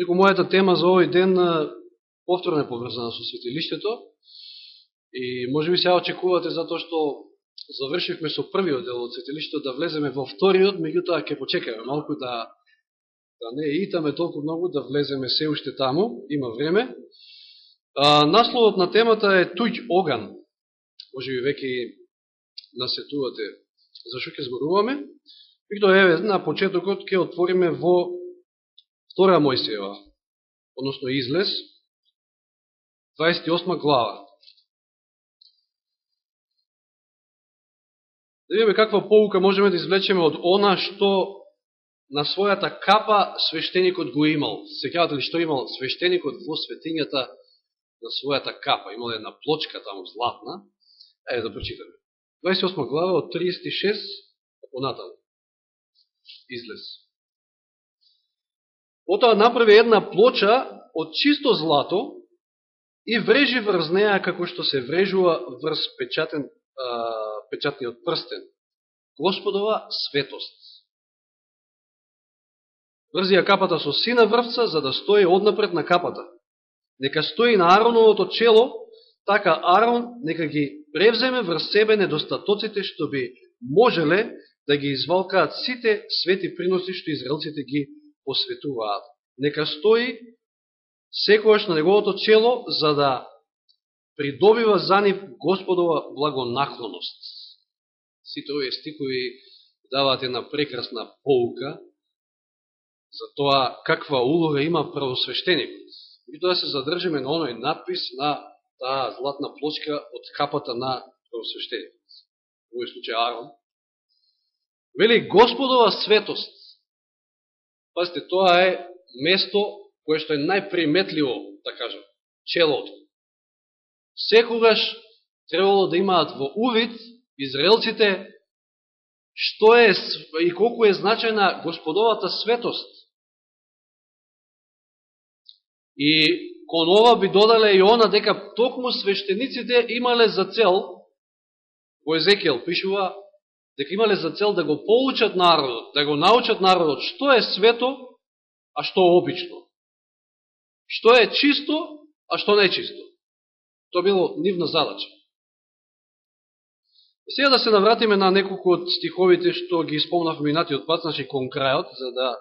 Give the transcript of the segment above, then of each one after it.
Иако мојата тема за овој ден повторно е поврзана со светилиштето и може би сега очекувате затоа што завршивме со првиот дел од светилиштето да влеземе во вториот, меѓутоа ќе почекаме малку да да не итаме толку многу да влеземе се уште таму, има време. А, насловот на темата е Туѓ оган. Може би веќе насетувате зашо ќе зборуваме. И еве на почетокот ќе отвориме во Втора Мојсеева, односно излез, 28 глава. Да видиме каква поука можеме да извлечеме од она што на својата капа свештеникот го имал. Секјавате ли што имал свештеникот во светињата на својата капа? Имал една плочка таму златна. Ајде да прочитаме. 28 глава од 36 понатаму. Излез. Потоа направи една плоча од чисто злато и врежи врз неа како што се врежува врз печатен, а, печатниот прстен. Господова светост. Врзи ја капата со сина врвца, за да стои однапред на капата. Нека стои на Ароновото чело, така Арон нека ги превземе врз себе недостатоците што би можеле да ги извалкаат сите свети приноси што израелците ги посветуваат. Нека стои секојаш на неговото чело, за да придобива за нив Господова благонаклоност. Сите овие стикови даваат една прекрасна поука за тоа каква улога има правосвещеникот. И тоа се задржиме на оној надпис на таа златна плочка од капата на правосвещеникот. Во овој случај Арон. Вели Господова светост Пазите, тоа е место кое што е најприметливо, да кажам, челото. Секогаш требало да имаат во увид израелците што е и колку е значајна господовата светост. И кон ова би додале и она дека токму свештениците имале за цел, во Езекијал пишува, дека имале за цел да го поучат народот, да го научат народот што е свето, а што е обично. Што е чисто, а што не е чисто. Тоа било нивна задача. И сега да се навратиме на неколку од стиховите што ги спомнав минатиот пат, значи кон крајот, за да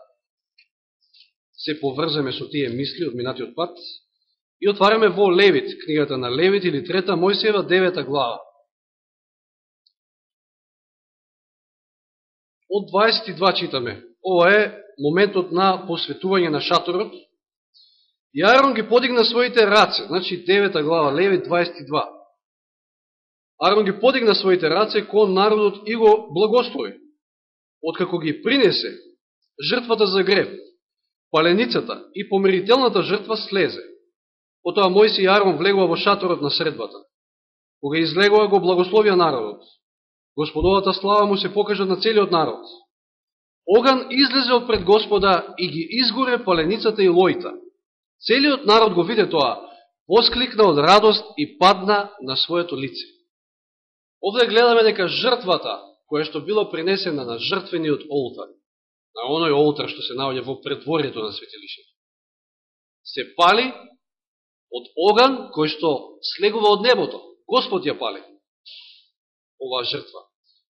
се поврземе со тие мисли од минатиот пат. И отвараме во Левит, книгата на Левит или трета Мојсева, девета глава. Од 22 читаме. Ова е моментот на посветување на шаторот. И Арон ги подигна своите раце. Значи 9 глава, Леви 22. Арон ги подигна своите раце кон народот и го благослови. Откако ги принесе жртвата за греб, паленицата и помирителната жртва слезе. Потоа Мојси и Арон влегува во шаторот на средбата. Кога излегува го благословија народот. Господовата слава му се покажа на целиот народ. Оган излезе од пред Господа и ги изгоре паленицата и лојта. Целиот народ го виде тоа, воскликна од радост и падна на своето лице. Овде гледаме дека жртвата, која што било принесена на жртвениот олтар, на оној олтар што се наоѓа во предворието на светилишето, се пали од оган кој што слегува од небото. Господ ја пали оваа жртва.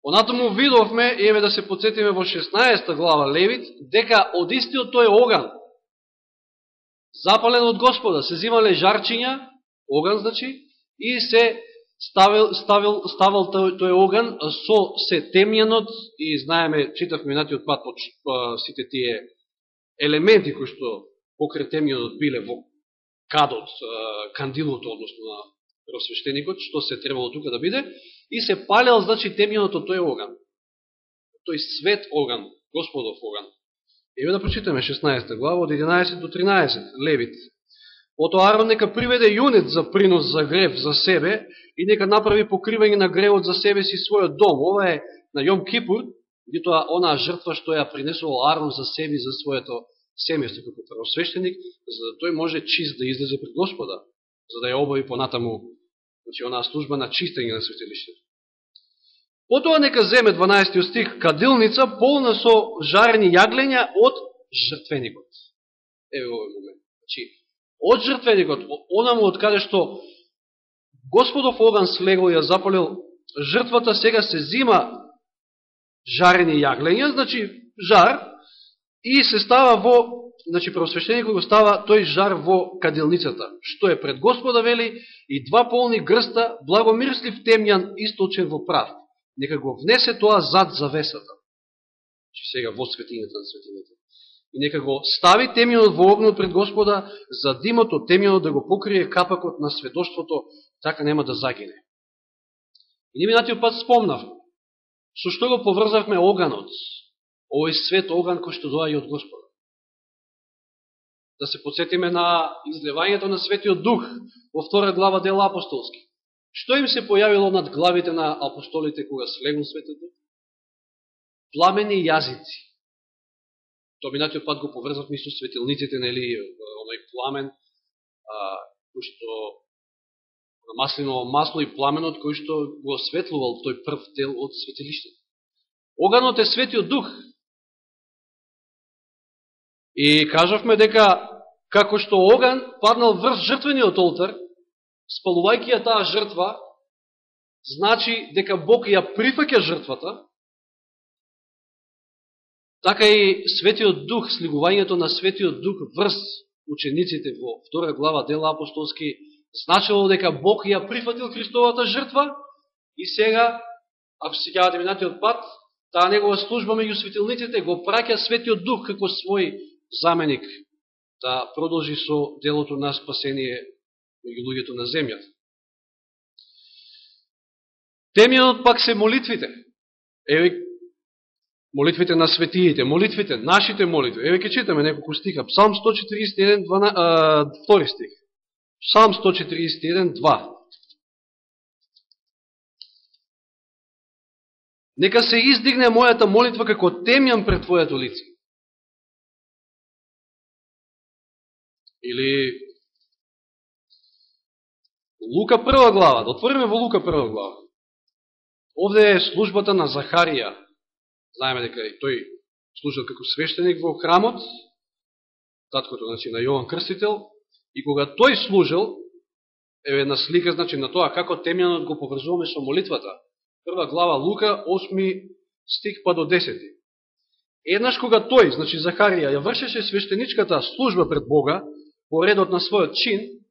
Понатаму видовме, еве еме да се подсетиме во 16 глава Левит, дека од истиот тој оган, запален од Господа, се зимале жарчиња, оган значи, и се ставил, ставил, ставал тој, тој оган со се темјанот, и знаеме, читавме минатиот пат од сите тие елементи кои што покре темјанот биле во кадот, кандилото, односно на просвещеникот, што се требало тука да биде, и се палел, значи, темјаното тој оган. Тој свет оган, Господов оган. Еве да прочитаме 16 глава од 11 до 13, Левит. Ото Арон нека приведе јунет за принос за грев за себе и нека направи покривање на гревот за себе си својот дом. Ова е на Јом Кипур, где тоа онаа жртва што ја принесувал Арон за себе и за своето семејство како првосвещеник, за да тој може чист да излезе пред Господа, за да ја обави понатаму Значи, онаа служба на чистење на светилиштето. Потоа нека земе 12 стих кадилница полна со жарени јаглења од жртвеникот. Еве овој момент. Значи, од жртвеникот, онаму од каде што Господов оган слегол ја запалил жртвата, сега се зима жарени јаглења, значи жар, и се става во значи правосвещеникот го става тој жар во кадилницата, што е пред Господа вели, и два полни грста, благомирслив темјан, источен во прав. Нека го внесе тоа зад завесата. Значи, сега во светињата на светињата. И нека го стави темјанот во огнот пред Господа, за димото темјанот да го покрие капакот на сведоштвото, така нема да загине. И ние минатиот пат спомнав, со што го поврзавме оганот, овој свет оган кој што доаѓа од Господа да се подсетиме на излевањето на Светиот Дух во втора глава дела апостолски. Што им се појавило над главите на апостолите кога слегнул Светиот Дух? Пламени јазици. Тоа минатиот пат го поврзавме со светилниците, нели, оној пламен, а, кој што на маслиново масло и пламенот кој што го осветлувал тој прв дел од светилиштето. Оганот е Светиот Дух, И кажавме дека како што оган паднал врз жртвениот олтар, спалувајќи ја таа жртва, значи дека Бог ја прифаќа жртвата, така и Светиот Дух, слигувањето на Светиот Дух врз учениците во втора глава дела апостолски, значило дека Бог ја прифатил Христовата жртва и сега, ако се кјавате минатиот пат, таа негова служба меѓу светилниците го праќа Светиот Дух како свој заменик да продолжи со делото на спасение меѓу луѓето на земјата. Темјанот пак се молитвите. Еве молитвите на светиите, молитвите, нашите молитви. Еве ќе читаме неколку стиха. Псалм 141, 12, втори стих. Псалм 141, 2. Нека се издигне мојата молитва како темјан пред Твојато лице. Или Лука прва глава, да отвориме во Лука прва глава. Овде е службата на Захарија. Знаеме дека и тој служил како свештеник во храмот, таткото значи, на Јован Крстител, и кога тој служил, еве една слика значи, на тоа како темјанот го поврзуваме со молитвата. Прва глава Лука, 8 стих па до 10. Еднаш кога тој, значи Захарија, ја вршеше свештеничката служба пред Бога, по редот на својот чин,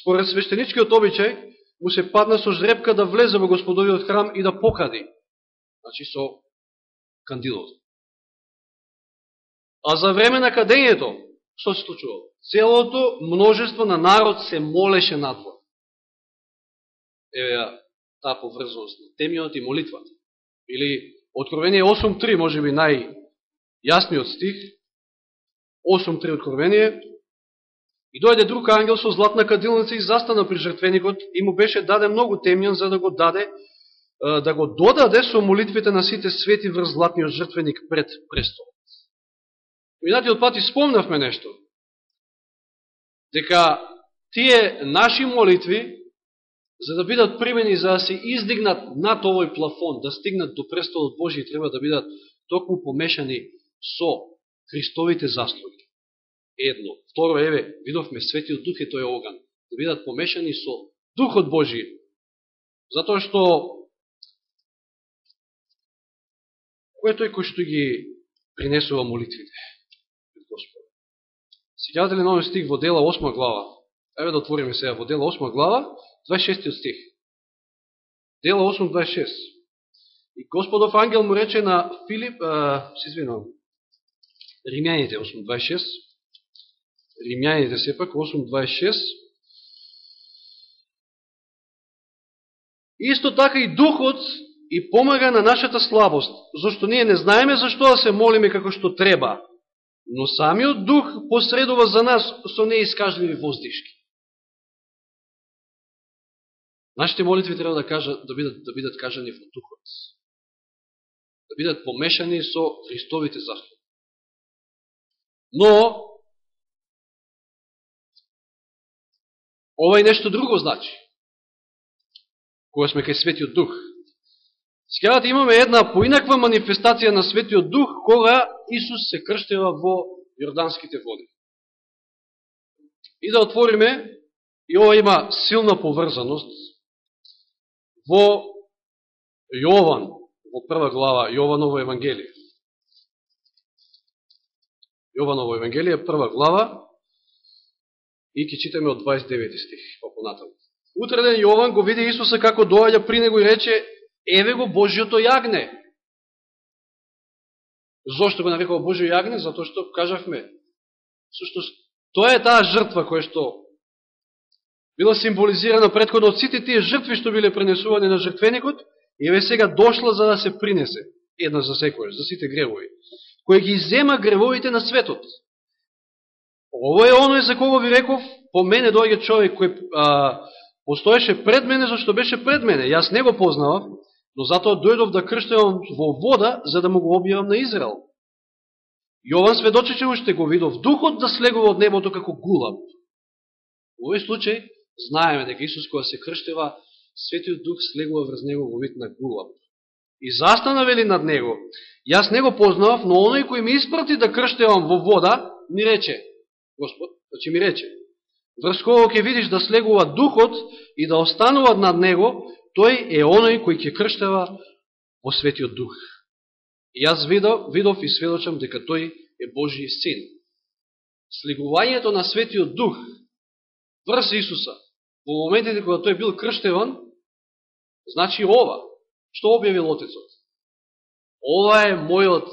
според свештеничкиот обичај, му се падна со жребка да влезе во господовиот храм и да покади. Значи со кандилот. А за време на кадењето, што се случувало? Целото множество на народ се молеше надвор. Еве ја таа поврзаност на темиот и молитвата. Или Откровение 8.3, може би најјасниот стих, 8.3 Откровение, И дојде друг ангел со златна кадилница и застана при жртвеникот и му беше даде многу темњан за да го даде да го додаде со молитвите на сите свети врз златниот жртвеник пред престолот. Минатиот пат спомнавме нешто. Дека тие наши молитви за да бидат примени, за да се издигнат над овој плафон, да стигнат до престолот Божи, треба да бидат токму помешани со Христовите заслуги едно. Второ, еве, видовме, светиот дух и тој оган. Да бидат помешани со духот Божи. Затоа што кој е тој кој што ги принесува молитвите пред Господа? Сеќавате ли нови стих во дела 8 глава? Еве да отвориме сега во дела 8 глава, 26 стих. Дела 8, 26. И Господов ангел му рече на Филип, а, се извинам, Римјаните 8, 26, Римјаните сепак, 8.26. Исто така и Духот и помага на нашата слабост, зашто ние не знаеме зашто да се молиме како што треба, но самиот Дух посредува за нас со неискажливи воздишки. Нашите молитви треба да, кажа, да, бидат, да бидат кажани во Духот. Да бидат помешани со Христовите заслуги. Но, Ова и нешто друго значи. Кога сме кај Светиот Дух. Сега имаме една поинаква манифестација на Светиот Дух, кога Исус се крштева во Јорданските води. И да отвориме, и ова има силна поврзаност, во Јован, во прва глава, Јованово Евангелие. Јованово Евангелие, прва глава, и ќе читаме од 29 стих, попонатаму. Утреден Јован го види Исуса како доаѓа при него и рече, еве го Божиото јагне. Зошто го нарекува Божио јагне? Затоа што кажавме, Сушто, тоа е таа жртва која што била символизирана предходно од сите тие жртви што биле пренесувани на жртвеникот, и еве сега дошла за да се принесе, една за секој, за сите гревови, кој ги зема гревовите на светот. Ово е оној за кого ви реков, по мене дојде човек кој а, постоеше пред мене, зашто беше пред мене. Јас не го познавав, но затоа дојдов да крштевам во вода, за да му го објавам на Израел. Јован сведочеше уште го видов духот да слегува од небото како гулам. Во овој случај, знаеме дека Исус кога се крштева, Светиот Дух слегува врз него во вид на гулам. И застана вели над него. Јас не го познавав, но оној кој ми испрати да крштевам во вода, ми рече, Господ, значи ми рече, врз кого ќе видиш да слегува Духот и да останува над него, тој е оној кој ќе крштева во Светиот Дух. И јас видов, видов и сведочам дека тој е Божи син. Слегувањето на Светиот Дух врз Исуса во моментите кога тој бил крштеван, значи ова. Што објавил Отецот? Ова е мојот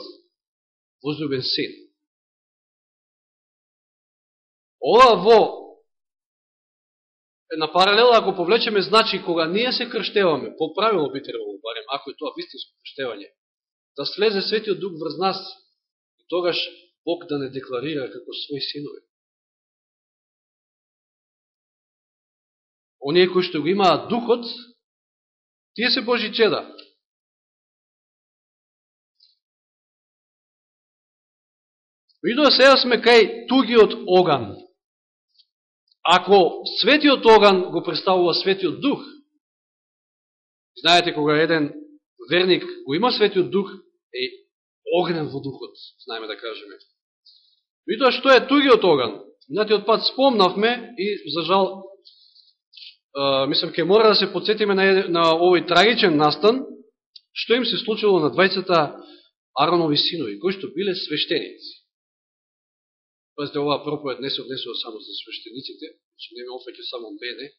возлюбен син. Ова во на паралела, ако повлечеме, значи, кога ние се крштеваме, по правило би требало, барем, ако е тоа вистинско крштевање, да слезе Светиот Дух врз нас и тогаш Бог да не декларира како свој синови. Оние кои што го имаат Духот, тие се Божи чеда. Видоа сега сме кај тугиот оган. Ако светиот оган го представува светиот дух, знаете кога еден верник го има светиот дух, е огнен во духот, знаеме да кажеме. Видоа што е тугиот оган? Минатиот пат спомнавме и за жал мислам ке мора да се подсетиме на, на овој трагичен настан, што им се случило на двајцата Аронови синови, кои што биле свештеници. Пазите, оваа проповед не се однесува само за свештениците, че не ме офеќа само мене.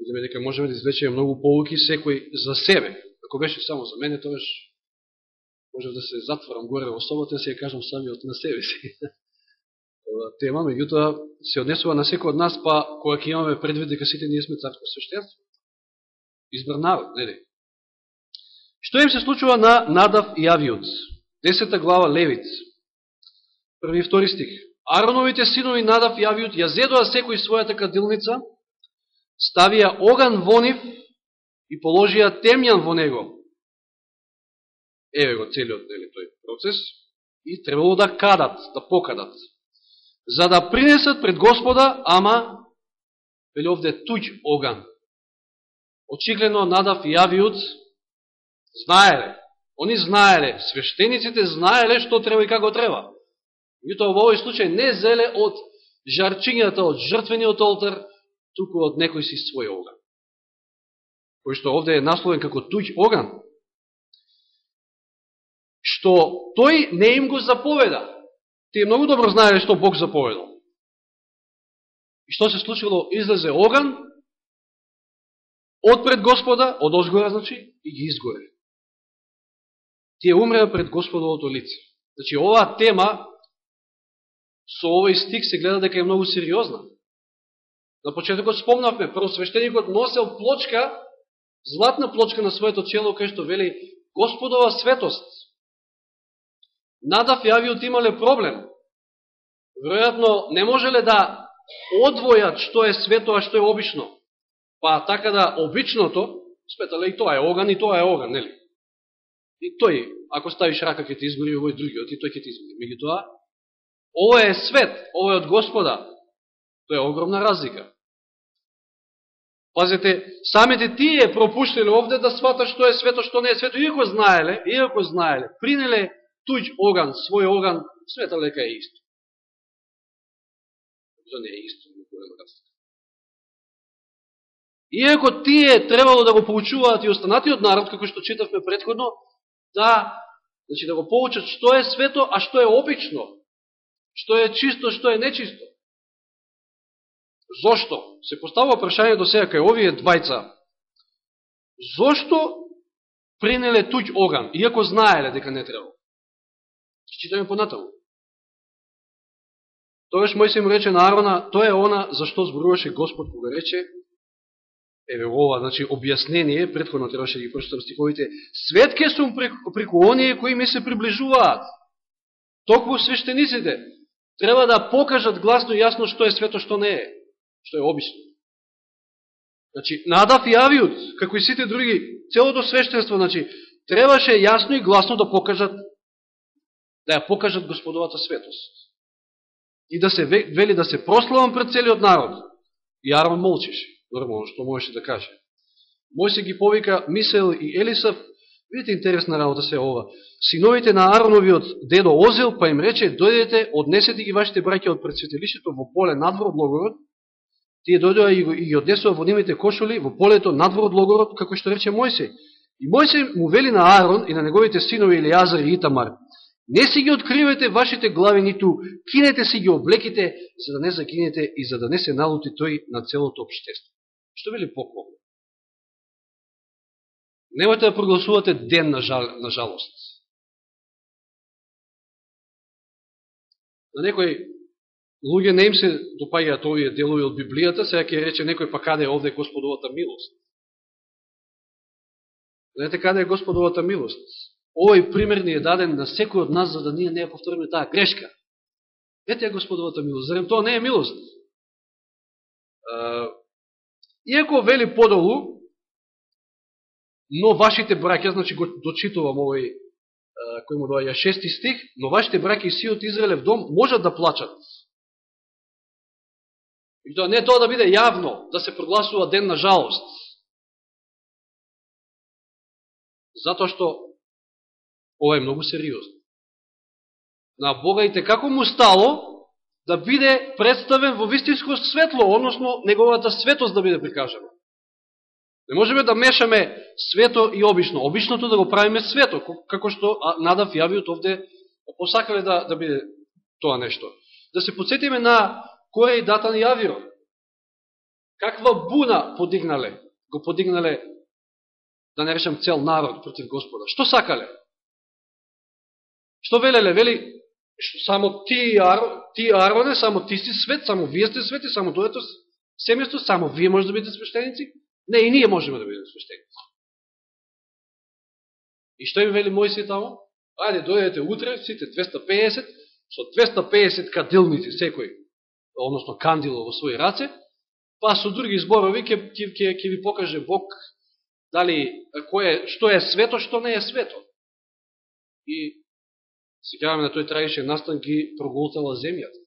Видиме дека можеме да извлечеме многу полуки секој за себе. Ако беше само за мене, тоа може да се затворам горе во собата и да се ја кажам самиот на себе си. Тема, меѓутоа, се однесува на секој од нас, па кога ќе имаме предвид дека сите ние сме царско свештенство. Избран народ, нели? Што им се случува на Надав и Авиот? Десета глава Левиц. Први и втори стих. Ароновите синови Надав и Авиот ја зедоа секој својата кадилница, ставија оган во нив и положија темјан во него. Еве го целиот нели, тој процес. И требало да кадат, да покадат. За да принесат пред Господа, ама, вели овде, туѓ оган. Очиглено Надав и Авиот знаеле. Они знаеле, свештениците знаеле што треба и како треба. Меѓутоа во овој случај не зеле од жарчињата од жртвениот олтар, туку од некој си свој оган. Кој што овде е насловен како туѓ оган. Што тој не им го заповеда. Тие многу добро знаеле што Бог заповедал. И што се случило? Излезе оган од пред Господа, од озгора, значи, и ги изгоре. Тие умреа пред Господовото лице. Значи, оваа тема со овој стик се гледа дека е многу сериозна. На почетокот спомнавме, првосвещеникот носел плочка, златна плочка на своето чело, кај што вели Господова светост. Надав и Авиот имале проблем. Веројатно не можеле да одвојат што е свето, а што е обично. Па така да обичното, сметале и тоа е оган, и тоа е оган, нели? И тој, ако ставиш рака, ќе ти изгори овој другиот, и тој ќе ти изгори. тоа. Ова Ово е свет, ова е од Господа. Тоа е огромна разлика. Пазете, самите тие пропуштили овде да сватат што е свето, што не е свето, иако знаеле, иако знаеле, принеле туѓ оган, свој оган, света лека е исто. Тоа не е исто, не голема разлика. Иако тие требало да го поучуваат и останатиот народ, како што читавме предходно, да, значи да го поучат што е свето, а што е обично, што е чисто, што е нечисто. Зошто? Се поставува прашање до сега кај овие двајца. Зошто принеле туѓ оган, иако знаеле дека не треба? Читаме понатаму. Тогаш Мојсей му рече на Арона, тоа е она за што зборуваше Господ кога рече, еве ова, значи, објаснение, предходно требаше да ги прочитам стиховите, светке сум преку, преку оние кои ми се приближуваат. Токму свештениците треба да покажат гласно и јасно што е свето, што не е, што е обично. Значи, Надав и Авиот, како и сите други, целото свештенство, значи, требаше јасно и гласно да покажат, да ја покажат Господовата светост. И да се вели да се прославам пред целиот народ. И Арон молчеше нормално, што можеше да каже. Мојсе ги повика Мисел и Елисав, видите интересна работа се ова. Синовите на Ароновиот дедо Озел, па им рече, дојдете, однесете ги вашите браќа од предсветилишето во поле надвор од логорот, тие дојдоа и, и ги однесува во нивните кошули во полето надвор од логорот, како што рече Мојсе. И Мојсе му вели на Аарон и на неговите синови Илиазар и Итамар, Не си ги откривете вашите глави, ниту кинете си ги облеките, за да не загинете и за да не се налути тој на целото обштество. Што били поклон? Немојте да прогласувате ден на, жал, на жалост. На некој луѓе не им се допаѓаат овие делови од Библијата, сега ќе рече некој па каде е овде Господовата милост. Знаете каде е Господовата милост? Овој пример ни е даден на секој од нас, за да ние не ја повториме таа грешка. Ете е Господовата милост. Зарем тоа не е милост? Иако вели подолу, но вашите браќа, значи го дочитувам овој кој му доаѓа шести стих, но вашите браќа и сиот Израелев дом можат да плачат. И тоа не тоа да биде јавно, да се прогласува ден на жалост. Затоа што ова е многу сериозно. На Бога и како му стало да биде представен во вистинско светло, односно неговата светост да биде прикажена. Не можеме да мешаме свето и обично. Обичното да го правиме свето, како што Надав и Авиот овде посакале да, да биде тоа нешто. Да се подсетиме на Коре и Датан и Каква буна подигнале, го подигнале, да не решам цел народ против Господа. Што сакале? Што велеле? Вели, само ти, Аро, ти Ароне, само ти си свет, само вие сте свети, само доето семејство, само вие може да бидете свештеници. Не, и ние можеме да бидеме свештеници. И што им вели Мојси тамо? Ајде, дојдете утре, сите 250, со 250 кадилници секој, односно кандило во своји раце, па со други зборови ќе, ќе, ќе, ќе ви покаже Бог дали кое, што е свето, што не е свето. И Си на тој трагичен настан ги проголтала земјата.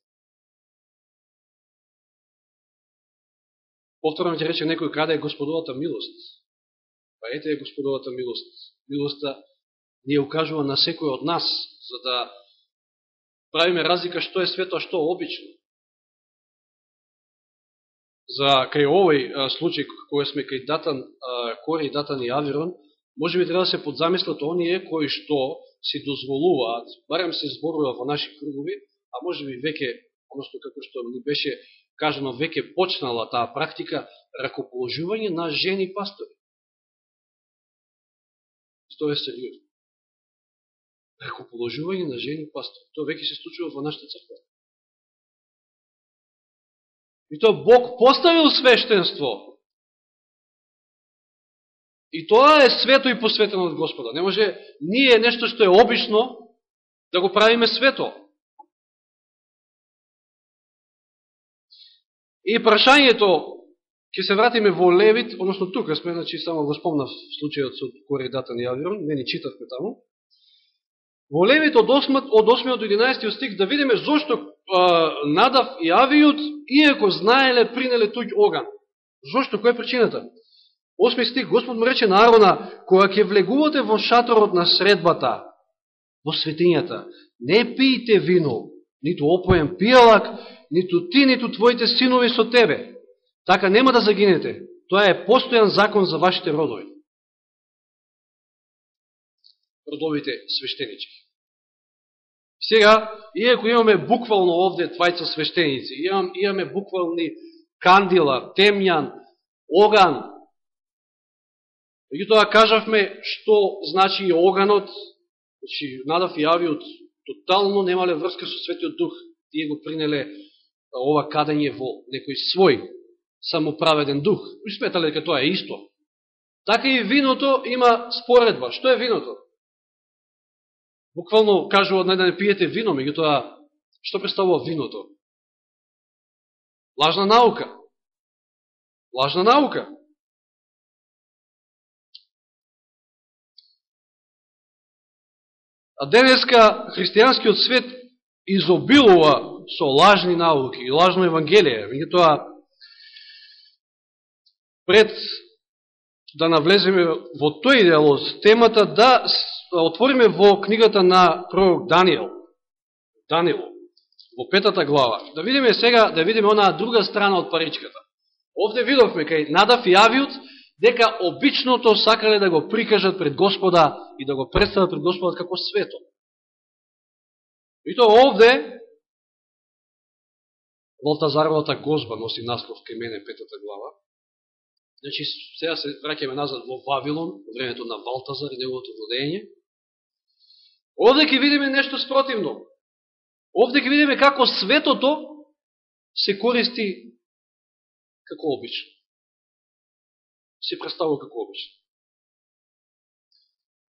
Повторно ќе рече некој каде е Господовата милост. Па ете е Господовата милост. Милоста ни ја укажува на секој од нас, за да правиме разлика што е свето, а што обично. За кај овој случај, кој сме кај Датан, Кори, Датан и Авирон, може би треба да се подзамислат оние кои што си дозволуваат, барем се зборува во наши кругови, а може би веќе, односто како што ни беше кажано, веќе почнала таа практика ракоположување на жени пастори. Тоа е сериозно. Ракоположување на жени пастори. Тоа веќе се случува во нашата црква. И тоа Бог поставил свештенство И тоа е свето и посветено од Господа. Не може ние нешто што е обично да го правиме свето. И прашањето, ќе се вратиме во Левит, односно тука сме, значи само го спомнав случајот со Кори Датан и не ни читавме таму. Во Левит од 8, од 8 до 11 стих да видиме зошто а, Надав и Авиот, иако знаеле, принеле туѓ оган. Зошто? Која е причината? 8 стих, Господ му рече на Арона, која ќе влегувате во шаторот на средбата, во светињата, не пијте вино, ниту опоен пијалак, ниту ти, ниту твоите синови со тебе. Така нема да загинете. Тоа е постојан закон за вашите родови. Родовите свештенички. Сега, иако имаме буквално овде двајца свештеници, имаме буквални кандила, темјан, оган, Меѓутоа кажавме што значи оганот, значи надав и авиот тотално немале врска со Светиот Дух, тие го принеле ова кадење во некој свој самоправеден дух. И сметале дека тоа е исто. Така и виното има споредба. Што е виното? Буквално кажува да не пиете вино, меѓутоа што представува виното? Лажна наука. Лажна наука. А денеска христијанскиот свет изобилува со лажни науки и лажно евангелие. Меѓутоа, пред да навлеземе во тој дел од темата, да, да отвориме во книгата на пророк Данијел. Данијел, во петата глава. Да видиме сега, да видиме онаа друга страна од паричката. Овде видовме кај Надав и Авиот, дека обичното сакале да го прикажат пред Господа и да го представат пред Господа како свето. И тоа овде Валтазаровата гозба носи наслов кај мене петата глава. Значи, сега се враќаме назад во Вавилон, во времето на Валтазар и неговото владење. Овде ќе видиме нешто спротивно. Овде ќе видиме како светото се користи како обично се представува како обично.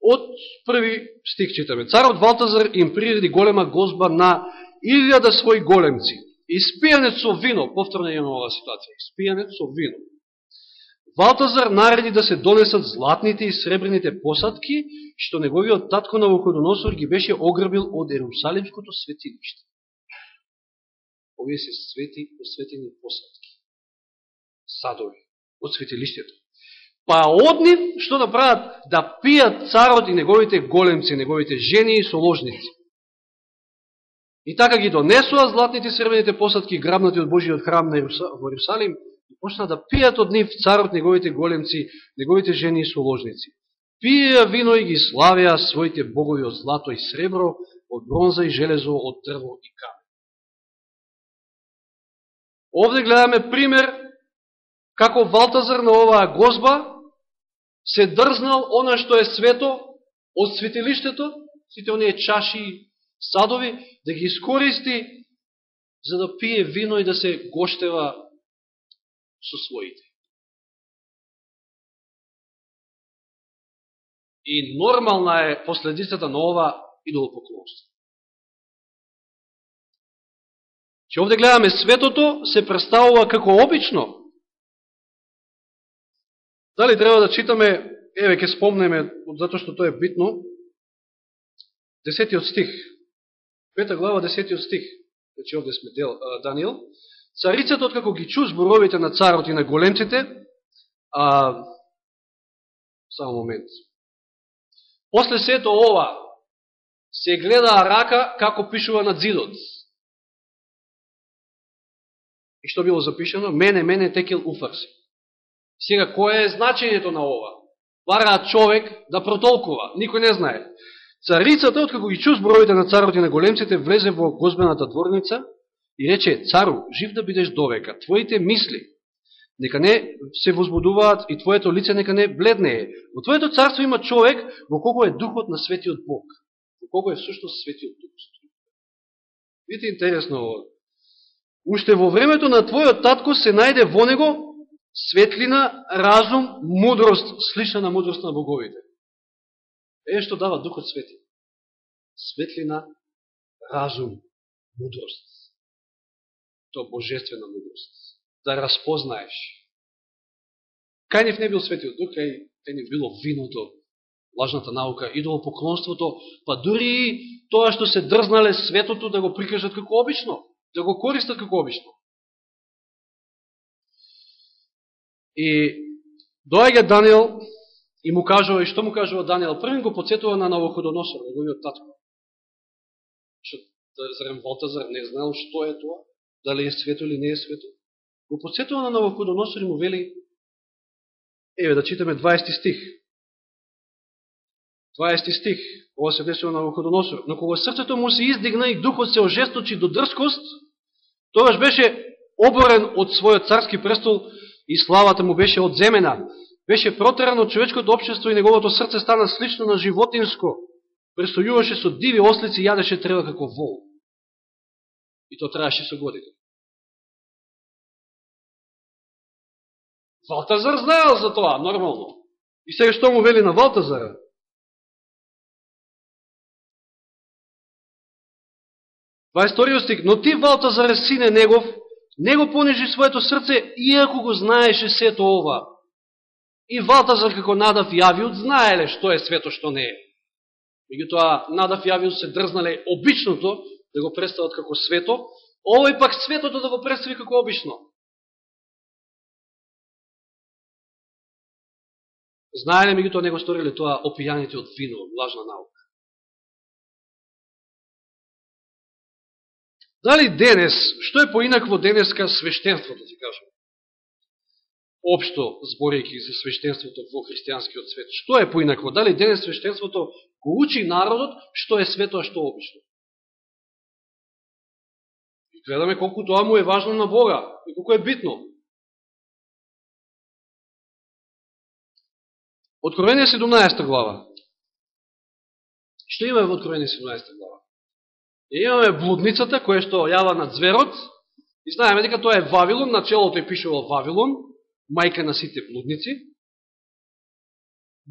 Од први стих читаме. Царот Валтазар им приреди голема гозба на илјада своји големци. Испијанец со вино, повторно е оваа ситуација, испијанец со вино. Валтазар нареди да се донесат златните и сребрените посадки, што неговиот татко на Вуходоносор ги беше ограбил од Ерусалимското светилиште. Овие се свети посветени посадки, садови од светилиштето. Па од нив, што да прават? Да пијат царот и неговите големци, неговите жени и соложници. И така ги донесува златните сребените посадки, грабнати од Божиот храм на Иерусалим, и почна да пијат од нив царот, неговите големци, неговите жени и соложници. Пија вино и ги славеа своите богови од злато и сребро, од бронза и железо, од дрво и камен. Овде гледаме пример како Валтазар на оваа гозба се дрзнал она што е свето од светилиштето, сите оние чаши, садови, да ги искористи за да пие вино и да се гоштева со своите. И нормална е последицата на ова идолопоклонство. Че овде гледаме светото се представува како обично, Дали треба да читаме, еве ќе спомнеме, затоа што тоа е битно, десетиот стих, пета глава, десетиот стих, значи овде сме дел Данијел, царицата, откако ги чу зборовите на царот и на големците, а, само момент, после сето ова, се гледа рака како пишува на зидот. И што било запишено? Мене, мене, текел уфарси. Сега, кој е значењето на ова? Бараат човек да протолкува, никој не знае. Царицата, откако ги чу зборовите на царот и на големците, влезе во гозбената дворница и рече, цару, жив да бидеш довека, твоите мисли, нека не се возбудуваат и твоето лице нека не бледнее. Во твоето царство има човек во кого е духот на светиот Бог, во кого е всушност светиот дух. Видите интересно ово. Уште во времето на твојот татко се најде во него светлина, разум, мудрост, слична на мудрост на боговите. Е што дава Духот Свети. Светлина, разум, мудрост. То божествена мудрост. Да разпознаеш. Кај нив не бил светиот дух, кај, кај нив било виното, лажната наука, поклонството, па дури тоа што се дрзнале светото да го прикажат како обично, да го користат како обично. И доаѓа Данијел и му кажува, и што му кажува Данијел? Првен го подсетува на Навуходоносор, неговиот татко. Што, да зарем Валтазар не знаел што е тоа? дали е свето или не е свето. Го подсетува на Новокудоносор и му вели, еве да читаме 20 стих. 20 стих, ова се внесува на Новокудоносор. Но кога срцето му се издигна и духот се ожесточи до дрскост, тогаш беше оборен од својот царски престол и славата му беше одземена. Беше протерано човечкото обшество и неговото срце стана слично на животинско. Престојуваше со диви ослици и јадеше треба како вол. И то траеше со години. Валтазар знаел за тоа, нормално. И сега што му вели на Валтазара? Вајсториот стик, но ти Валтазар сине негов, него понижи своето срце, иако го знаеше сето ова. И Валтазар како надав јавиот знаеле што е свето, што не е. Меѓутоа, надав јавиот се дрзнале обичното да го представат како свето, овој пак светото да го представи како обично. Знаеле, меѓутоа не го сториле тоа опијаните од вино, лажна наука. Дали денес, што е поинакво денеска свештенството, да ти кажам? Обшто зборејќи за свештенството во христијанскиот свет. Што е поинакво? Дали денес свештенството го учи народот што е свето, а што обично? И гледаме колку тоа му е важно на Бога и колку е битно. Откровение 17 глава. Што има во Откровение 17 глава? И имаме блудницата, која што јава на зверот, и знаеме дека тоа е Вавилон, началото е пишува Вавилон, мајка на сите блудници.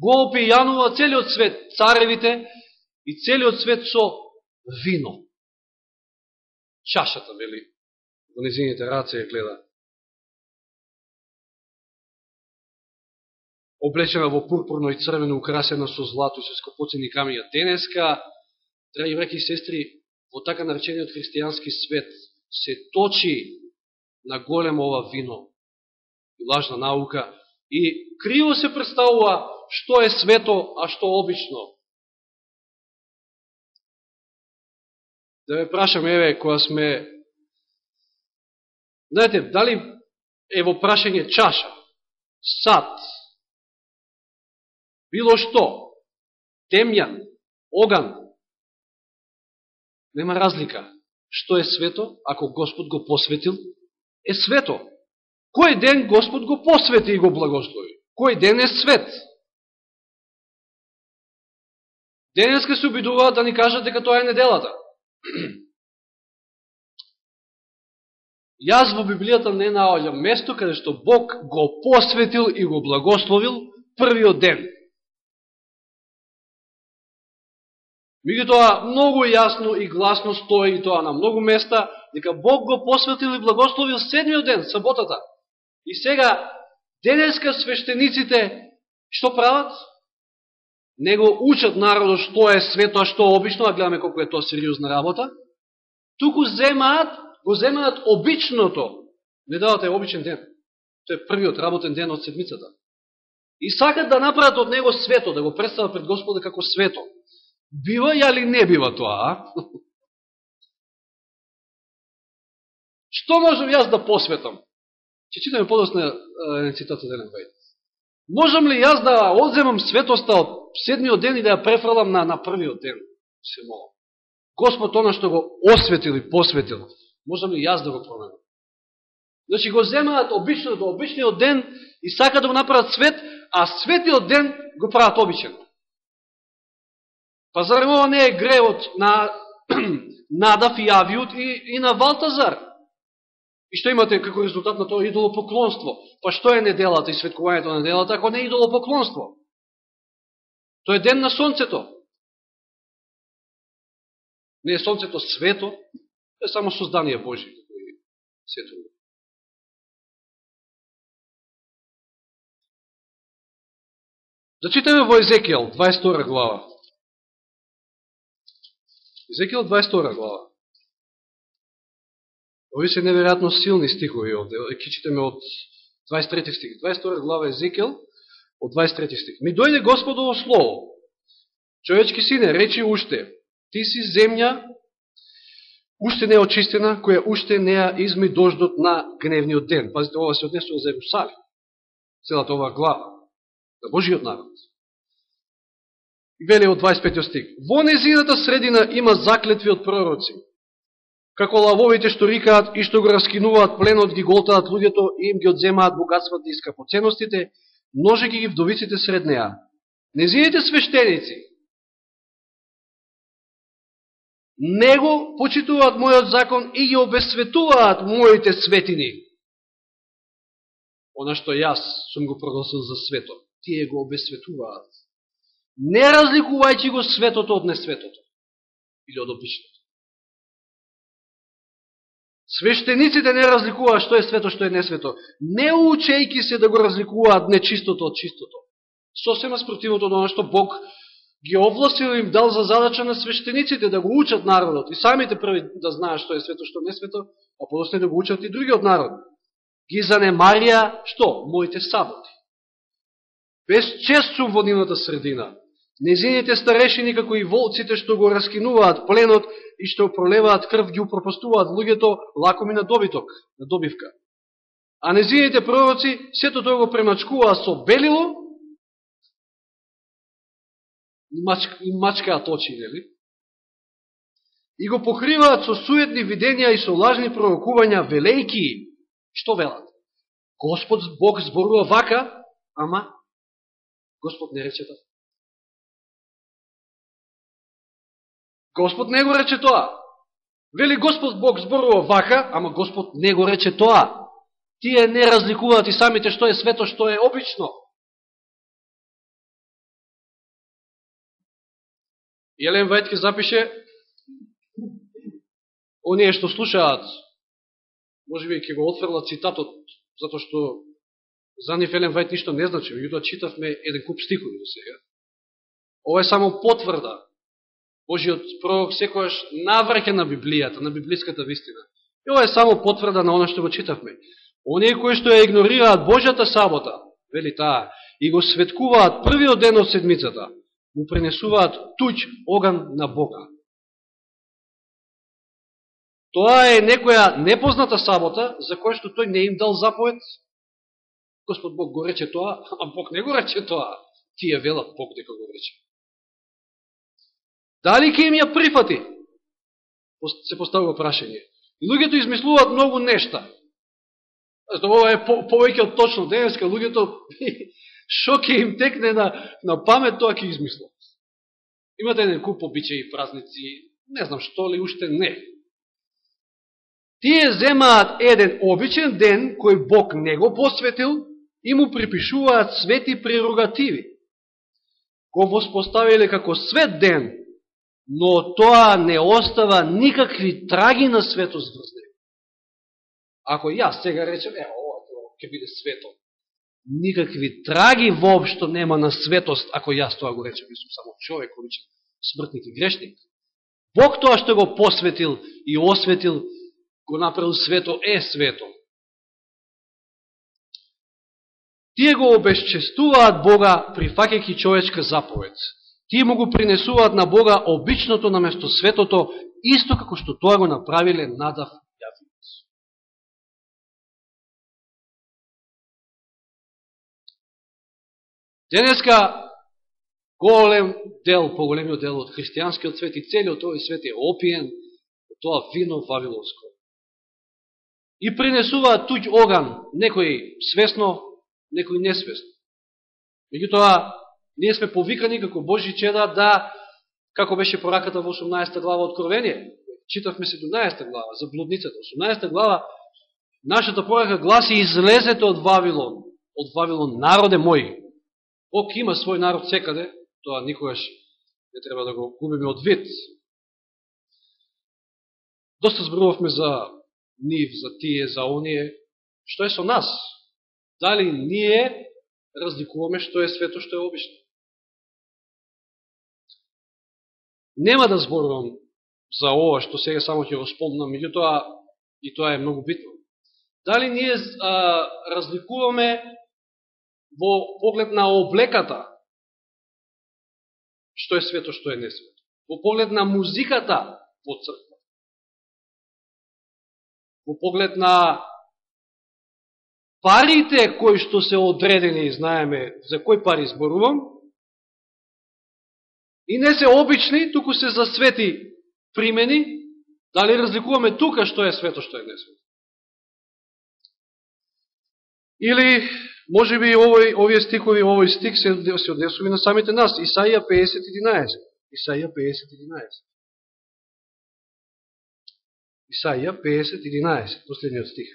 Го опијанува целиот свет, царевите и целиот свет со вино. Чашата, вели, во незините раце ја гледа. облечена во пурпурно и црвено, украсена со злато и со скопоцени камења. Денеска, драги браки и сестри, во така наречениот христијански свет се точи на големо ова вино и лажна наука и криво се представува што е свето, а што обично. Да ме прашам, еве, која сме... Знаете, дали е во прашање чаша, сад, било што, темјан, оган, нема разлика. Што е свето, ако Господ го посветил, е свето. Кој ден Господ го посвети и го благослови? Кој ден е свет? Денеска се обидуваат да ни кажат дека тоа е неделата. Јас во Библијата не наоѓам место каде што Бог го посветил и го благословил првиот ден. Меѓутоа, многу јасно и гласно стои и тоа на многу места, дека Бог го посветил и благословил седмиот ден, саботата. И сега, денеска свештениците, што прават? Него учат народот што е свето, а што обично, а гледаме колко е тоа сериозна работа. Туку земаат, го земаат обичното. Не е обичен ден. Тој е првиот работен ден од седмицата. И сакат да направат од него свето, да го представат пред Господа како свето. Бива ја ли не бива тоа, а? Што можам јас да посветам? Че читаме подосна цитата Делен Вајд. Можам ли јас да одземам светоста од седмиот ден и да ја префрлам на, на првиот ден? Се молам. Господ она што го осветил и посветил, можам ли јас да го променам? Значи го земаат обично обичниот ден и сака да го направат свет, а светиот ден го прават обичен. Па зар ова не е гревот на Надав и Авиот и, и на Валтазар? И што имате како резултат на тоа идолопоклонство? Па што е неделата и светкувањето на неделата, ако не е идолопоклонство? Тоа е ден на сонцето. Не е сонцето свето, тоа е само создание Божие, како и сето. Зачитаме во Езекијал, 22 глава. Езекијал 22 глава. Ови се неверојатно силни стихови овде. Ки читаме од 23 стих. 22 глава Езекијал од 23 стих. Ми дојде Господово слово. Човечки сине, речи уште, ти си земја уште не е очистена, која уште не ја изми дождот на гневниот ден. Пазите, ова се однесува за Ерусалим. Целата оваа глава. На Божиот народ. Вели од 25 стих. Во незината средина има заклетви од пророци. Како лавовите што рикаат и што го раскинуваат пленот, ги голтаат луѓето и им ги одземаат богатствата и скапоценностите, множеки ги вдовиците сред неа. Незините свештеници, него почитуваат мојот закон и ги обесветуваат моите светини. Она што јас сум го прогласил за свето, тие го обесветуваат. Не разликувајќи го светото од несветото или од обичното. Свештениците не разликуваат што е свето, што е несвето, не учејки се да го разликуваат нечистото од чистото. Сосема спротивното до што Бог ги овластил им дал за задача на свештениците да го учат народот и самите први да знаат што е свето, што не свето, а подосне да го учат и другиот народ. Ги занемарија, што? Моите саботи. Без чест сум во нивната средина. Незините старешини, како и волците што го раскинуваат пленот и што пролеваат крв, ги упропастуваат луѓето лакоми на добиток, на добивка. А незините пророци сето тоа го премачкуваа со белило и мачкаат очи, нели? И го покриваат со суетни видења и со лажни пророкувања, велејки. Што велат? Господ Бог зборува вака, ама Господ не рече тоа. Господ не го рече тоа. Вели Господ Бог зборува вака, ама Господ не го рече тоа. Тие не разликуваат и самите што е свето, што е обично. Елен Вајтке запише, оние што слушаат, може би ќе го отфрлат цитатот, затоа што за нив Елен Вајт ништо не значи, меѓутоа читавме еден куп стихови до сега. Ова е само потврда. Божиот пророк секојаш навраќа на Библијата, на библиската вистина. И ова е само потврда на оно што го читавме. Оние кои што ја игнорираат Божјата сабота, вели таа, и го светкуваат првиот ден од седмицата, му пренесуваат туѓ оган на Бога. Тоа е некоја непозната сабота, за која што тој не им дал заповед. Господ Бог го рече тоа, а Бог не го рече тоа. Тие велат Бог дека го рече. Дали ќе им ја прифати? Се поставува прашање. Луѓето измислуваат многу нешта. Значи, ова е повеќе од точно. Денеска луѓето Шо ќе им текне на, на памет, тоа ќе измислат. Имате еден куп обичаи и празници, не знам што ли, уште не. Тие земаат еден обичен ден, кој Бог не го посветил, и му припишуваат свети прерогативи. Го воспоставиле како свет ден, но тоа не остава никакви траги на светост врз него. Ако јас сега речем, е, ова ќе биде светот, никакви траги воопшто нема на светост, ако јас тоа го речем, сум само човек, обичен смртник и грешник. Бог тоа што го посветил и осветил, го направил свето, е свето. Тие го обесчестуваат Бога, прифакејќи човечка заповед. Тие му го принесуваат на Бога обичното наместо светото, исто како што тоа го направиле надав Денеска голем дел, поголемиот дел од христијанскиот свет и целиот овој свет е опиен тоа вино вавилонско. И принесуваат туѓ оган, некој свесно, некој несвесно. Меѓутоа, ние сме повикани како Божи чеда да, како беше пораката во 18 глава Откровение, читавме 17 глава, за блудницата. 18 глава, нашата порака гласи, излезете од Вавилон, од Вавилон, народе мој, Бог има свој народ секаде, тоа никогаш не треба да го губиме од вид. Доста зборувавме за нив, за тие, за оние. Што е со нас? Дали ние разликуваме што е свето, што е обично? Нема да зборувам за ова што сега само ќе го спомнам, меѓутоа и тоа е многу битно. Дали ние а, разликуваме во поглед на облеката, што е свето, што е несвето. Во поглед на музиката во црква. во поглед на парите кои што се одредени, знаеме за кои пари зборувам, и не се обични, туку се за свети примени, дали разликуваме тука што е свето, што е несвето. Или, може би, овој, овие стикови овој стик се, се однесува на самите нас. Исаија 50.11. Исаија 50.11. Исаија 50.11, последниот стих.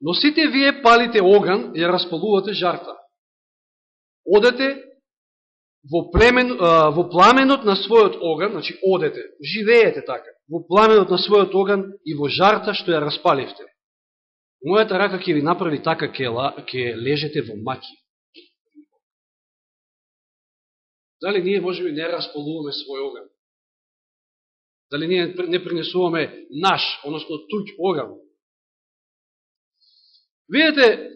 Но сите вие палите оган, ја располувате жарта. Одете во, племен, во пламенот на својот оган, значи одете, живеете така, во пламенот на својот оган и во жарта што ја распаливте. Мојата рака ќе ви направи така, ке, ке лежете во маки. Дали ние може би не располуваме свој оган? Дали ние не принесуваме наш, односно туѓ оган? Видете,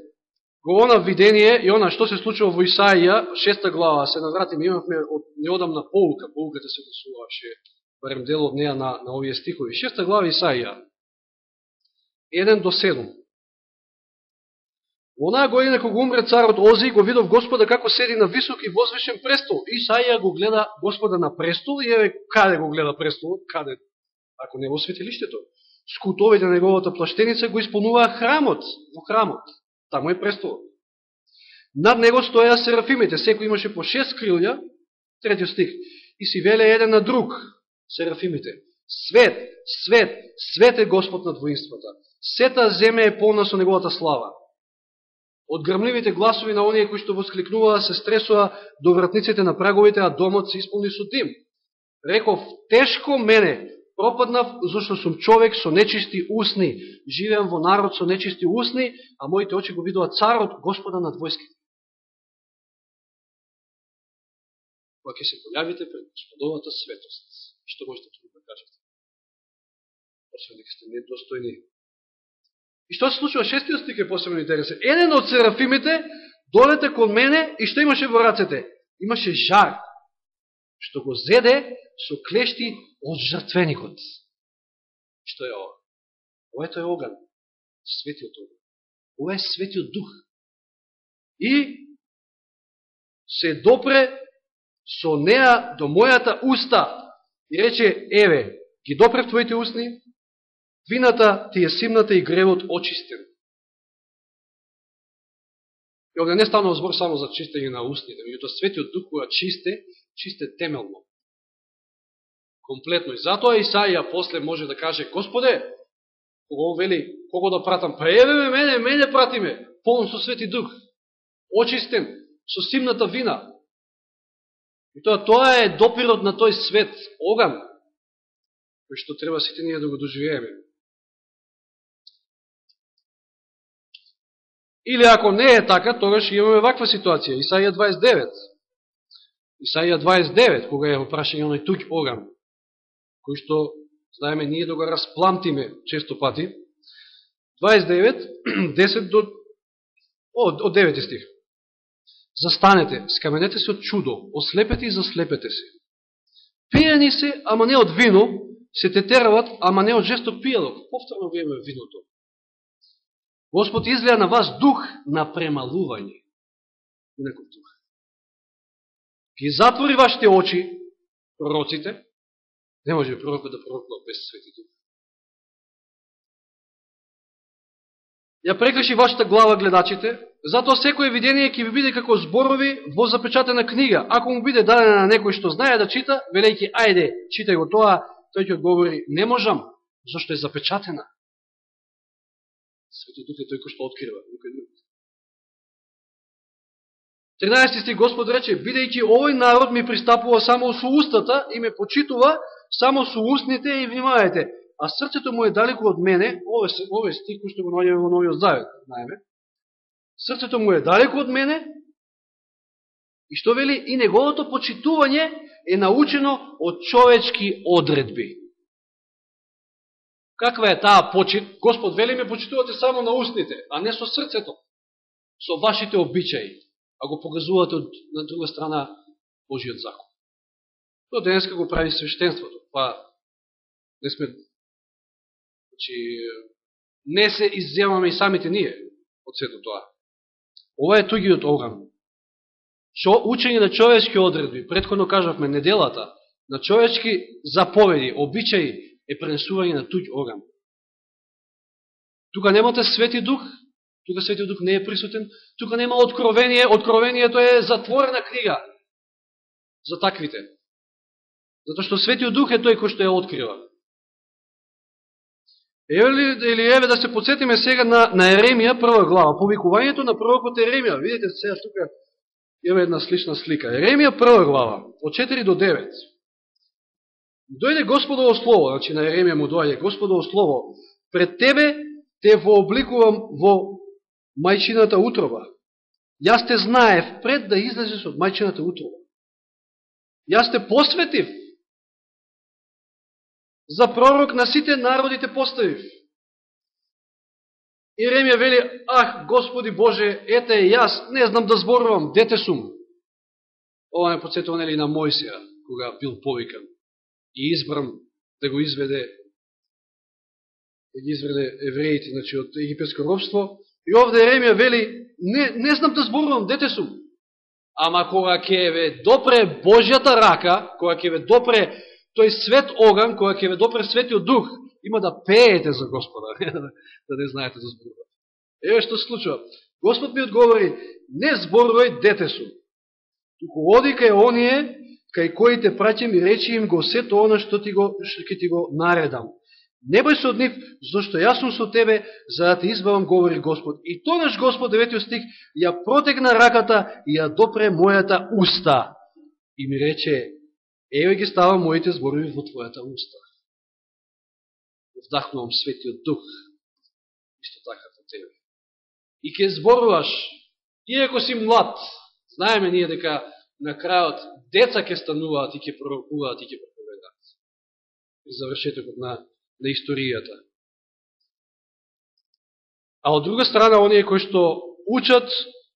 го она видение и она што се случува во Исаија, шеста глава, се навратиме, имавме од неодамна полука, полуката се гласуваше, барем дел од неја на, на овие стихови. Шеста глава Исаија, 1 до 7. Во онаа година кога умре царот Ози, го видов Господа како седи на висок и возвишен престол. Исаија го гледа Господа на престол и еве каде го гледа престолот, каде, ако не во светилиштето. Скутовите на неговата плаштеница го исполнуваа храмот, во храмот. Таму е престолот. Над него стоја серафимите, секој имаше по шест крилја, третиот стих, и си веле еден на друг, серафимите. Свет, свет, свет е Господ на двоинствата. Сета земја е полна со неговата слава од грмливите гласови на оние кои што воскликнуваа се стресува до вратниците на праговите, а домот се исполни со дим. Реков, тешко мене, пропаднав, зашто сум човек со нечисти усни, живеам во народ со нечисти усни, а моите очи го видува царот, господа над војските. Кога ќе се појавите пред господовата светост, што можете да го кажете? Освен дека сте недостојни И што се случува? Шестиот стик е посебно интересен. Еден од серафимите долете кон мене и што имаше во рацете? Имаше жар, што го зеде со клешти од жртвеникот. Што е ова? Ова е тој оган. Светиот оган. Ова е светиот дух. И се допре со неа до мојата уста и рече, еве, ги допрев твоите устни, Вината ти е симната и гревот очистен. И овде не станува збор само за чистење на устните, меѓуто светиот дух која чисте, чисте темелно. Комплетно. И затоа Исаија после може да каже, Господе, кого вели, кого да пратам? Па еве ме, мене, мене пратиме, полн со свети дух, очистен, со симната вина. И тоа, тоа е допирот на тој свет, оган, кој што треба сите ние да го доживееме. Или ако не е така, тогаш имаме ваква ситуација. Исаија 29. Исаија 29, кога е опрашање оној туѓ оган, кој што, знаеме, ние да го распламтиме често пати. 29, 10 до... О, од 9 стих. Застанете, скаменете се од чудо, ослепете и заслепете се. Пијани се, ама не од вино, се тетерават, ама не од жесток пијалок. Повторно го виното. Господ излеа на вас дух на премалување. Некој дух. Ги затвори вашите очи, пророците, не може пророкот да пророкува без свети дух. Ја прекаши вашата глава гледачите, затоа секој видение ќе ви биде како зборови во запечатена книга. Ако му биде дадена на некој што знае да чита, велејќи, ајде, читај го тоа, тој ќе одговори, не можам, зашто е запечатена. Свети Дух е тој кој што открива, никој друг. 13 стих Господ рече, бидејќи овој народ ми пристапува само со устата и ме почитува само со устните и внимавајте, а срцето му е далеко од мене, овој, овој стих кој што го наоѓаме во Новиот Завет, најме, срцето му е далеко од мене, и што вели, и неговото почитување е научено од човечки одредби. Каква е таа почит? Господ вели ме почитувате само на устните, а не со срцето, со вашите обичаи, а го погазувате од, на друга страна Божиот закон. Тоа денеска го прави свештенството, па не сме значи, не се изземаме и самите ние од сето тоа. Ова е тугиот оган. Шо, учење на човечки одредби, предходно кажавме, неделата, на човечки заповеди, обичаи, е пренесување на туѓ оган. Тука немате свети дух, тука светиот дух не е присутен, тука нема откровение, откровението е затворена книга за таквите. Затоа што светиот дух е тој кој што ја открива. Еве ли, или еве да се подсетиме сега на, на Еремија прва глава, повикувањето на пророкот Еремија. Видите сега тука има една слична слика. Еремија прва глава, од 4 до 9. Дојде Господово Слово, значи на Еремија му дојде Господово Слово, пред тебе те вообликувам во мајчината утроба. Јас те знаев пред да излезеш од мајчината утроба. Јас те посветив за пророк на сите народите поставив. Иремија вели, ах, Господи Боже, ете јас, не знам да зборувам, дете сум. Ова не подсетува нели на Мојсија, кога бил повикан и избран да го изведе да ги изведе евреите значи, од египетско робство. И овде Еремија вели, не, не знам да зборувам, дете сум. Ама кога ќе ве допре Божјата рака, кога ќе ве допре тој свет оган, кога ќе ве допре светиот дух, има да пеете за Господа, да, да не знаете да зборувате. Еве што се случува. Господ ми одговори, не зборувај дете сум. Туку оди кај оние, кај кои те праќам и речи им го сето оно што ти го, што ти го наредам. Не бој се од нив, зашто јас сум со тебе, за да те избавам, говори Господ. И тогаш Господ, 9 стих, ја протегна раката и ја допре мојата уста. И ми рече, еве ги става моите зборови во твојата уста. Вдахнувам светиот дух, исто така во тебе. И ке зборуваш, иако си млад, знаеме ние дека на крајот деца ке стануваат и ке пророкуваат и ке проповедаат. И завршетокот на на историјата. А од друга страна, оние кои што учат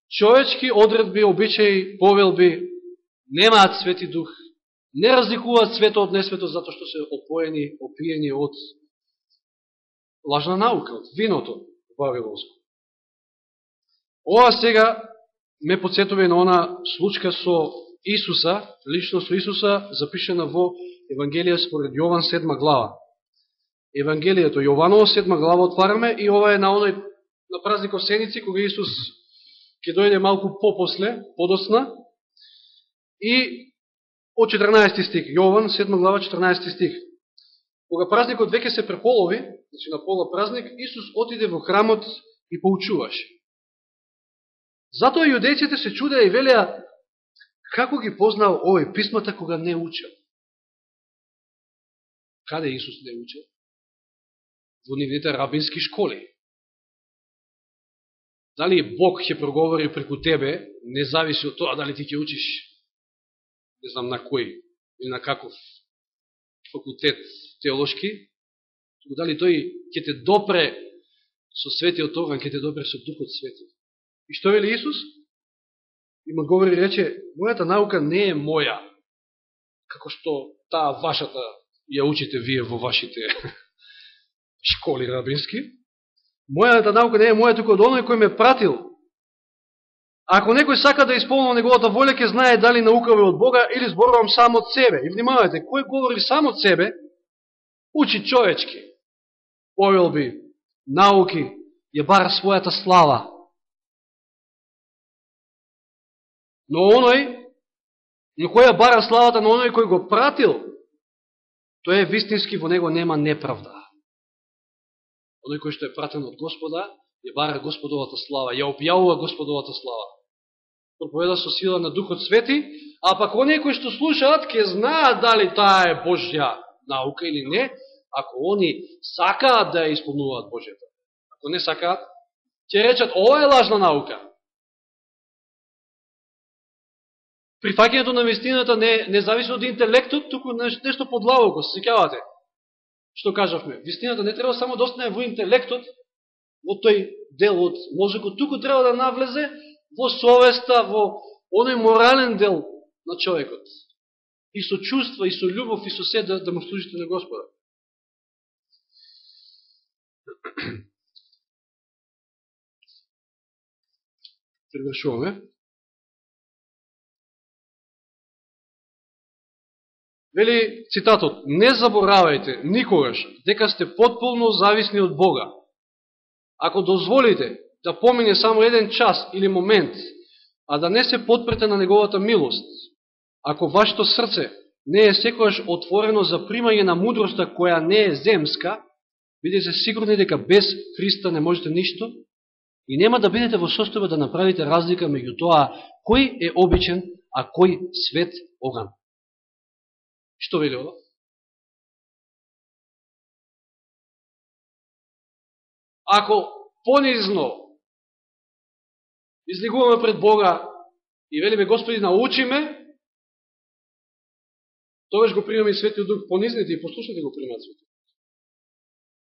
човечки одредби, обичаи, повелби, немаат свети дух, не разликуваат свето од несвето, затоа што се опоени, опиени од лажна наука, од виното Вавилонско. Ова сега ме подсетува на она случка со Исуса, лично со Исуса, запишена во Евангелие според Јован 7 глава. Евангелието Јованово, седма глава отвараме и ова е на оној на празникот Сеници, кога Исус ќе дојде малку попосле, подосна. И од 14 стих, Јован, 7 глава, 14 стих. Кога празникот веќе се преполови, значи на пола празник, Исус отиде во храмот и поучуваше. Затоа јудејците се чудеа и велеа како ги познал овој писмата кога не учел. Каде Исус не учел? Во нивните рабински школи. Дали Бог ќе проговори преку тебе, не зависи од тоа дали ти ќе учиш, не знам на кој или на каков факултет теолошки, дали тој ќе те допре со светиот оган, ќе те допре со Духот Свети. И што вели Исус? Има говори рече, мојата наука не е моја, како што таа вашата ја учите вие во вашите школи рабински. Мојата наука не е моја, туку од оној кој ме пратил. Ако некој сака да исполнува неговата воля, ќе знае дали наукава од Бога или зборувам само од себе. И внимавајте, кој говори само од себе, учи човечки. Повелби, науки, ја бара својата слава. Но оној, но кој ја бара славата на оној кој го пратил, тој е вистински, во него нема неправда оној кој што е пратен од Господа, ја бара Господовата слава, ја објавува Господовата слава. Проповеда со сила на Духот Свети, а пак оние кои што слушаат, ќе знаат дали таа е Божја наука или не, ако они сакаат да ја исполнуваат Божјата. Ако не сакаат, ќе речат, ова е лажна наука. Прифакењето на вистината не, не зависи од интелектот, туку нешто подлавоко, се сеќавате што кажавме, вистината не треба само да остане во интелектот, во тој дел од мозокот, туку треба да навлезе во совеста, во оној морален дел на човекот. И со чувства, и со љубов, и со се да, да му служите на Господа. Прегашуваме. Вели цитатот, не заборавајте никогаш дека сте потполно зависни од Бога. Ако дозволите да помине само еден час или момент, а да не се подпрете на Неговата милост, ако вашето срце не е секојаш отворено за примање на мудроста која не е земска, бидете сигурни дека без Христа не можете ништо и нема да бидете во состојба да направите разлика меѓу тоа кој е обичен, а кој свет оган. Што вели ова? Ако понизно излигуваме пред Бога и велиме Господи научиме, тогаш го примаме и Светиот Дух, понизните и послушните го примат Светиот Дух.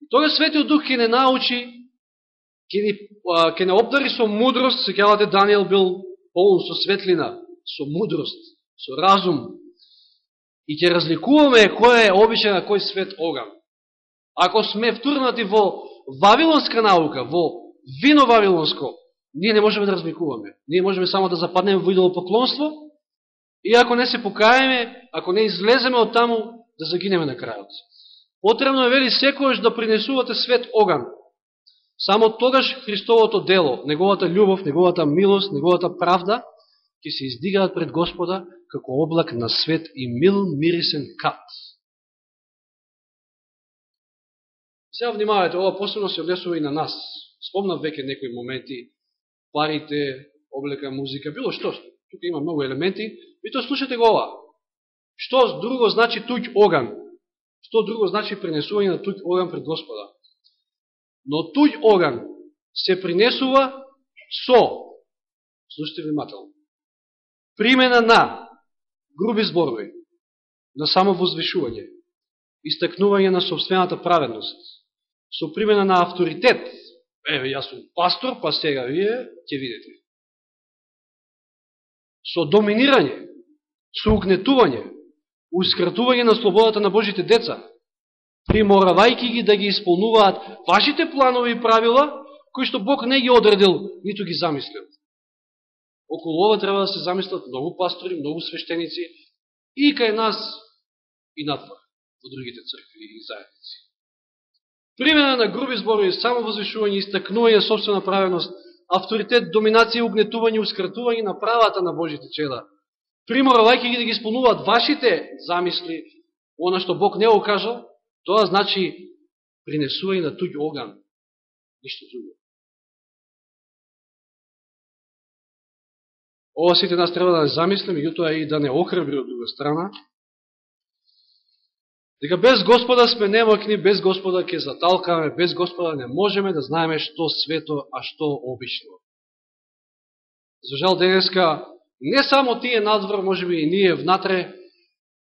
И тогаш Светиот Дух ќе не научи, ќе не, ќе не обдари со мудрост, се кјавате Данијел бил полн со светлина, со мудрост, со разум, и ќе разликуваме кој е обичен, на кој свет оган. Ако сме втурнати во вавилонска наука, во вино вавилонско, ние не можеме да разликуваме. Ние можеме само да западнеме во идолопоклонство и ако не се покаеме, ако не излеземе од таму, да загинеме на крајот. Потребно е вели секојаш да принесувате свет оган. Само тогаш Христовото дело, неговата љубов, неговата милост, неговата правда ќе се издигаат пред Господа како облак на свет и мил мирисен кат. Сега внимавајте, ова посебно се однесува и на нас. Спомнав веќе некои моменти, парите, облека, музика, било што. Тука има многу елементи. И то слушате го ова. Што друго значи туѓ оган? Што друго значи принесување на туѓ оган пред Господа? Но туѓ оган се принесува со, слушате внимателно, примена на груби зборови, на само возвишување, истакнување на собствената праведност, со примена на авторитет. Еве, јас сум пастор, па сега вие ќе видите. Со доминирање, со угнетување, ускратување на слободата на Божите деца, приморавајки ги да ги исполнуваат вашите планови и правила, кои што Бог не ги одредил, ниту ги замислил. Околу ова треба да се замислат многу пастори, многу свештеници и кај нас и надвор во другите цркви и заедници. Примена на груби зборови, самовозвишување, истакнување собствена правеност, авторитет, доминација, угнетување, ускратување на правата на Божите чеда. Приморавајќи ги да ги исполнуваат вашите замисли, она што Бог не окажал, тоа значи принесување на туѓ оган, ништо друго. Ова сите нас треба да не замислим, меѓутоа и да не охрабри од друга страна. Дека без Господа сме немокни, без Господа ќе заталкаме, без Господа не можеме да знаеме што свето, а што обично. За жал денеска, не само тие надвор, може би и ние внатре,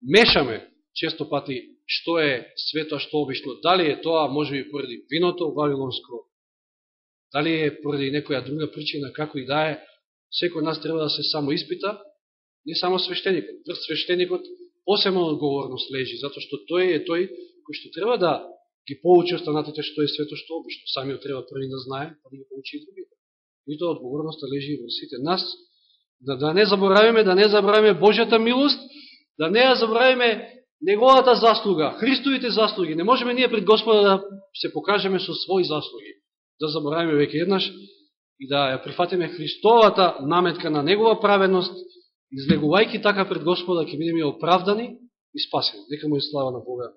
мешаме често пати што е свето, а што обично. Дали е тоа, може би, поради виното вавилонско, дали е поради некоја друга причина, како и да е, секој нас треба да се само испита, не само свештеникот. Врз свештеникот посебна одговорност лежи, затоа што тој е тој кој што треба да ги поучи останатите што е свето што обично. Самиот треба први да знае, па да ги поучи и другите. И тоа одговорноста лежи во сите нас, да, да не заборавиме, да не заборавиме Божјата милост, да не ја заборавиме Неговата заслуга, Христовите заслуги. Не можеме ние пред Господа да се покажеме со своји заслуги. Да заборавиме веќе еднаш и да ја прифатиме Христовата наметка на Негова праведност, излегувајки така пред Господа, ќе бидеме оправдани и спасени. Нека му е слава на Бога.